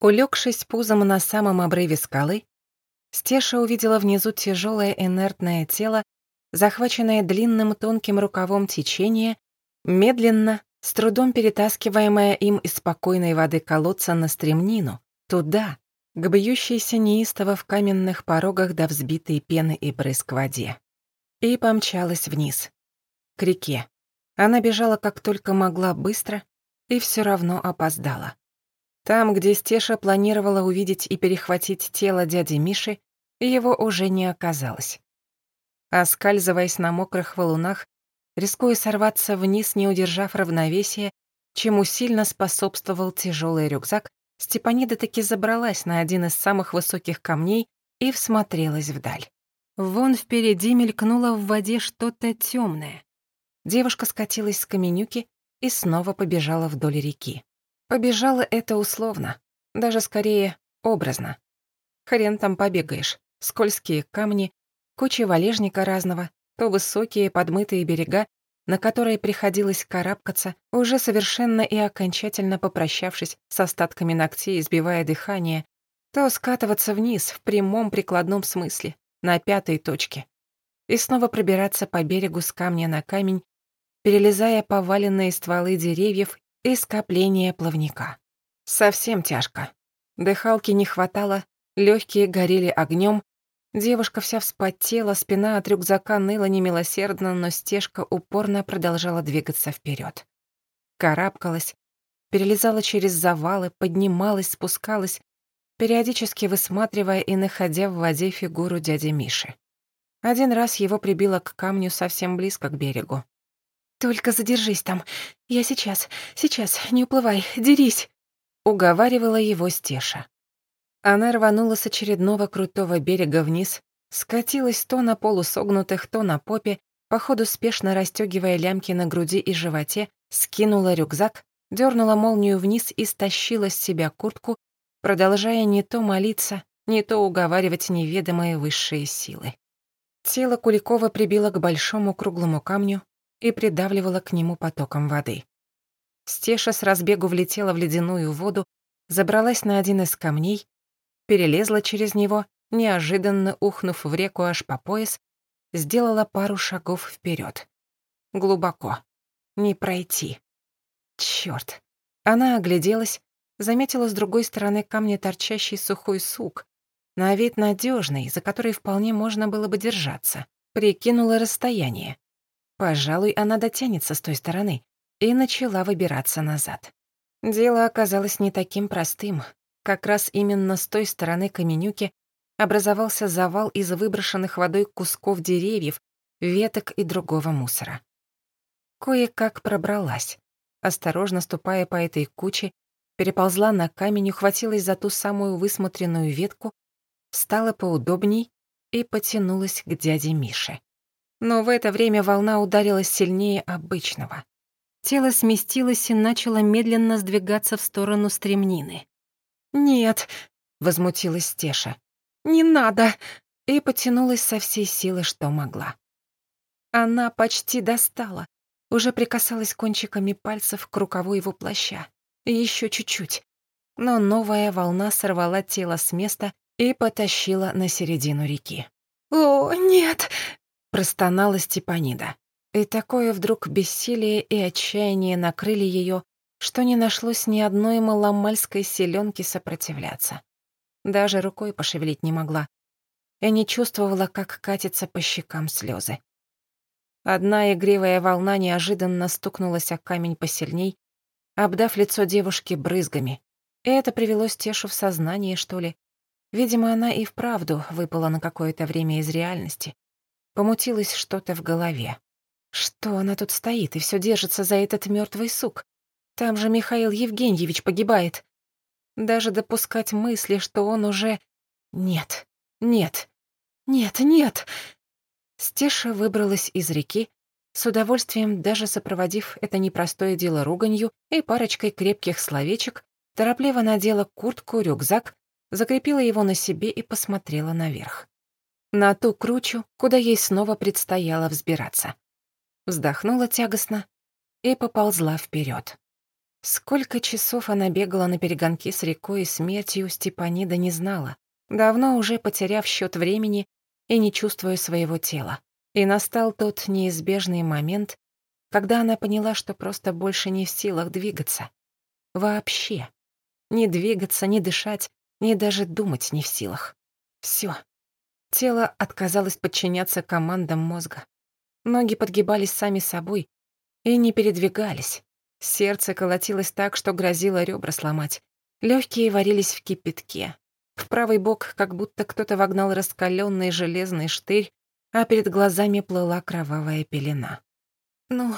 Улегшись пузом на самом обрыве скалы, Стеша увидела внизу тяжелое инертное тело, захваченное длинным тонким рукавом течения, медленно, с трудом перетаскиваемое им из спокойной воды колодца на стремнину, туда, к бьющейся неистово в каменных порогах до взбитой пены и брызг воде. И помчалась вниз, к реке. Она бежала как только могла быстро и все равно опоздала. Там, где Стеша планировала увидеть и перехватить тело дяди Миши, его уже не оказалось. Оскальзываясь на мокрых валунах, рискуя сорваться вниз, не удержав равновесия, чему сильно способствовал тяжелый рюкзак, Степанида таки забралась на один из самых высоких камней и всмотрелась вдаль. Вон впереди мелькнуло в воде что-то темное. Девушка скатилась с каменюки и снова побежала вдоль реки. Побежала это условно, даже скорее образно. Хрен там побегаешь. Скользкие камни, куча валежника разного, то высокие подмытые берега, на которые приходилось карабкаться, уже совершенно и окончательно попрощавшись с остатками ногтей, избивая дыхание, то скатываться вниз в прямом прикладном смысле, на пятой точке, и снова пробираться по берегу с камня на камень, перелезая поваленные стволы деревьев и скопления плавника. Совсем тяжко. Дыхалки не хватало, легкие горели огнем, Девушка вся вспотела, спина от рюкзака ныла немилосердно, но стежка упорно продолжала двигаться вперед. Карабкалась, перелезала через завалы, поднималась, спускалась, периодически высматривая и находя в воде фигуру дяди Миши. Один раз его прибило к камню совсем близко к берегу. «Только задержись там. Я сейчас, сейчас, не уплывай, дерись!» Уговаривала его Стеша. Она рванула с очередного крутого берега вниз, скатилась то на полусогнутых, то на попе, походу спешно расстёгивая лямки на груди и животе, скинула рюкзак, дернула молнию вниз и стащила с себя куртку, продолжая не то молиться, не то уговаривать неведомые высшие силы. Тело Куликова прибило к большому круглому камню и придавливало к нему потоком воды. Стеша с разбегу влетела в ледяную воду, забралась на один из камней, перелезла через него, неожиданно ухнув в реку аж по пояс, сделала пару шагов вперед. Глубоко. Не пройти. Чёрт. Она огляделась, заметила с другой стороны камня торчащий сухой сук, на вид надежный, за который вполне можно было бы держаться. Прикинула расстояние. Пожалуй, она дотянется с той стороны, и начала выбираться назад. Дело оказалось не таким простым, как раз именно с той стороны Каменюки образовался завал из выброшенных водой кусков деревьев, веток и другого мусора. Кое-как пробралась. Осторожно ступая по этой куче, переползла на камень, ухватилась за ту самую высмотренную ветку, встала поудобней и потянулась к дяде Мише. Но в это время волна ударилась сильнее обычного. Тело сместилось и начало медленно сдвигаться в сторону стремнины. «Нет», — возмутилась Теша. «Не надо!» и потянулась со всей силы, что могла. Она почти достала, уже прикасалась кончиками пальцев к рукаву его плаща. Еще чуть-чуть. Но новая волна сорвала тело с места и потащила на середину реки. «О, нет!» — простонала Степанида. И такое вдруг бессилие и отчаяние накрыли ее, что не нашлось ни одной маломальской селенки сопротивляться. Даже рукой пошевелить не могла. И не чувствовала, как катятся по щекам слезы. Одна игривая волна неожиданно стукнулась о камень посильней, обдав лицо девушки брызгами. И это привело Стешу в сознание, что ли. Видимо, она и вправду выпала на какое-то время из реальности. Помутилось что-то в голове. Что она тут стоит и все держится за этот мертвый сук? Там же Михаил Евгеньевич погибает. Даже допускать мысли, что он уже... Нет, нет, нет, нет. Стеша выбралась из реки, с удовольствием даже сопроводив это непростое дело руганью и парочкой крепких словечек, торопливо надела куртку, рюкзак, закрепила его на себе и посмотрела наверх. На ту кручу, куда ей снова предстояло взбираться. Вздохнула тягостно и поползла вперед. Сколько часов она бегала на перегонки с рекой и смертью, Степанида не знала, давно уже потеряв счет времени и не чувствуя своего тела. И настал тот неизбежный момент, когда она поняла, что просто больше не в силах двигаться. Вообще. Не двигаться, не дышать, ни даже думать не в силах. Всё. Тело отказалось подчиняться командам мозга. Ноги подгибались сами собой и не передвигались. Сердце колотилось так, что грозило ребра сломать. Лёгкие варились в кипятке. В правый бок как будто кто-то вогнал раскалённый железный штырь, а перед глазами плыла кровавая пелена. «Ну,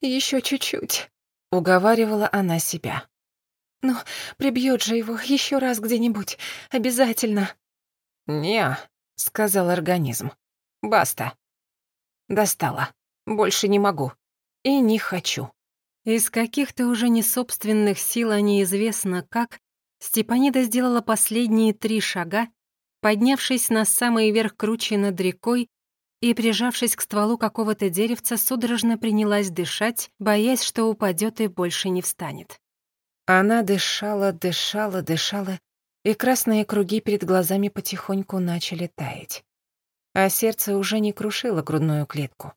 ещё чуть-чуть», — уговаривала она себя. «Ну, прибьёт же его ещё раз где-нибудь, обязательно». «Не», — сказал организм. «Баста». Достала. Больше не могу. И не хочу. Из каких-то уже не собственных сил, а неизвестно как, Степанида сделала последние три шага, поднявшись на самый верх круче над рекой и, прижавшись к стволу какого-то деревца, судорожно принялась дышать, боясь, что упадет и больше не встанет. Она дышала, дышала, дышала, и красные круги перед глазами потихоньку начали таять. А сердце уже не крушило грудную клетку.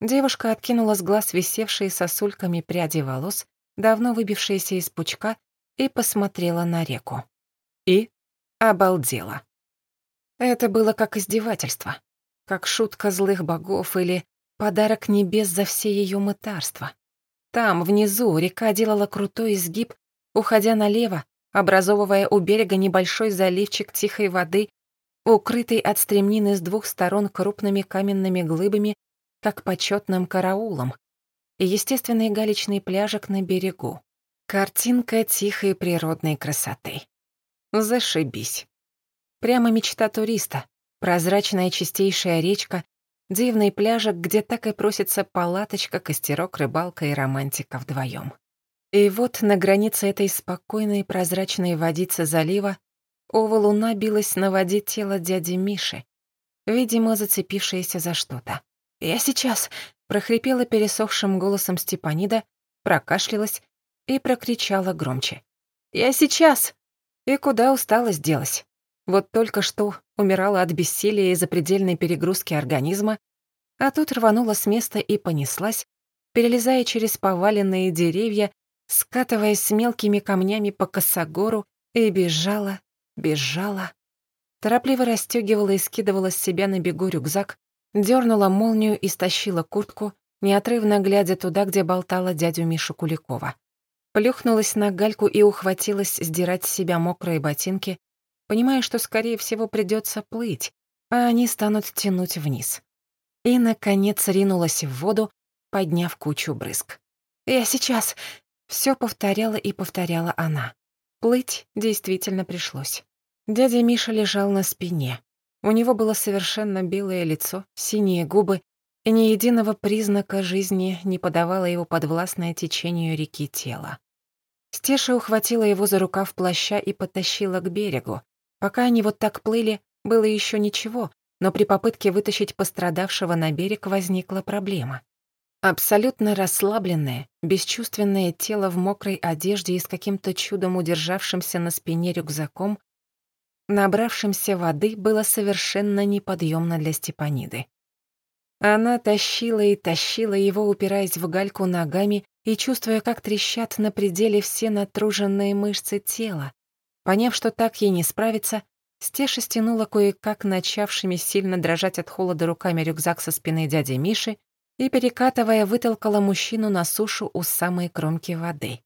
Девушка откинула с глаз висевшие сосульками пряди волос, давно выбившиеся из пучка, и посмотрела на реку. И обалдела. Это было как издевательство, как шутка злых богов или подарок небес за все ее мытарства. Там, внизу, река делала крутой изгиб, уходя налево, образовывая у берега небольшой заливчик тихой воды, укрытый от стремнины с двух сторон крупными каменными глыбами, как почетным караулом, и естественный галечный пляжик на берегу. Картинка тихой природной красоты. Зашибись. Прямо мечта туриста. Прозрачная чистейшая речка, дивный пляжик, где так и просится палаточка, костерок, рыбалка и романтика вдвоем. И вот на границе этой спокойной прозрачной водицы залива Ова луна билась на воде тело дяди Миши, видимо, зацепившееся за что-то. «Я сейчас!» — прохрипела пересохшим голосом Степанида, прокашлялась и прокричала громче. «Я сейчас!» И куда усталость делась? Вот только что умирала от бессилия и запредельной перегрузки организма, а тут рванула с места и понеслась, перелезая через поваленные деревья, скатываясь мелкими камнями по косогору, и бежала, бежала. Торопливо расстёгивала и скидывала с себя на бегу рюкзак, дернула молнию и стащила куртку, неотрывно глядя туда, где болтала дядю Мишу Куликова. Плюхнулась на гальку и ухватилась сдирать с себя мокрые ботинки, понимая, что, скорее всего, придется плыть, а они станут тянуть вниз. И, наконец, ринулась в воду, подняв кучу брызг. «Я сейчас!» — все повторяла и повторяла она. Плыть действительно пришлось. Дядя Миша лежал на спине. У него было совершенно белое лицо, синие губы, и ни единого признака жизни не подавало его подвластное течению реки тела. Стеша ухватила его за рукав плаща и потащила к берегу. Пока они вот так плыли, было еще ничего, но при попытке вытащить пострадавшего на берег возникла проблема. Абсолютно расслабленное, бесчувственное тело в мокрой одежде и с каким-то чудом удержавшимся на спине рюкзаком, набравшимся воды, было совершенно неподъемно для Степаниды. Она тащила и тащила его, упираясь в гальку ногами и чувствуя, как трещат на пределе все натруженные мышцы тела. Поняв, что так ей не справиться, Стеша стянула кое-как начавшими сильно дрожать от холода руками рюкзак со спины дяди Миши и, перекатывая, вытолкала мужчину на сушу у самой кромки воды.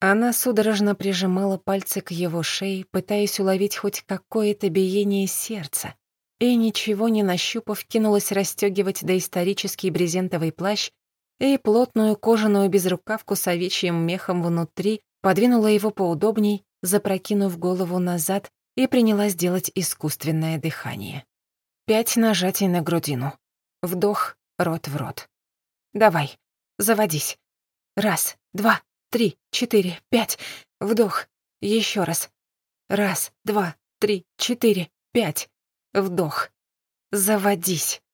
Она судорожно прижимала пальцы к его шее, пытаясь уловить хоть какое-то биение сердца, и, ничего не нащупав, кинулась расстегивать доисторический брезентовый плащ и плотную кожаную безрукавку с овечьим мехом внутри, подвинула его поудобней, запрокинув голову назад и принялась делать искусственное дыхание. Пять нажатий на грудину. Вдох, рот в рот. «Давай, заводись. Раз, два, три, четыре, пять. Вдох. Еще раз. Раз, два, три, четыре, пять. Вдох. Заводись.